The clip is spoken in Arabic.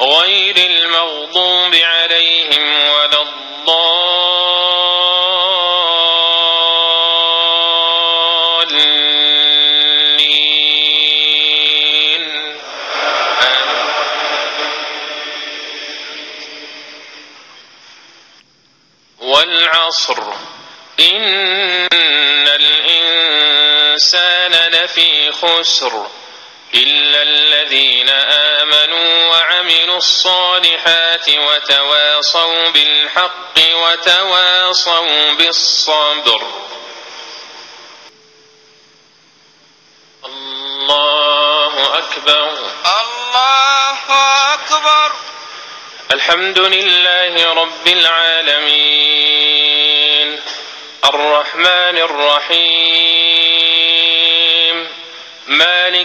غير المغضوب عليهم ولا الضالين. والعصر. إن الإنسان لفي خسر. إلا الذين آمنوا وعملوا الصالحات وتواصوا بالحق وتواصوا بالصبر الله أكبر الله أكبر الحمد لله رب العالمين الرحمن الرحيم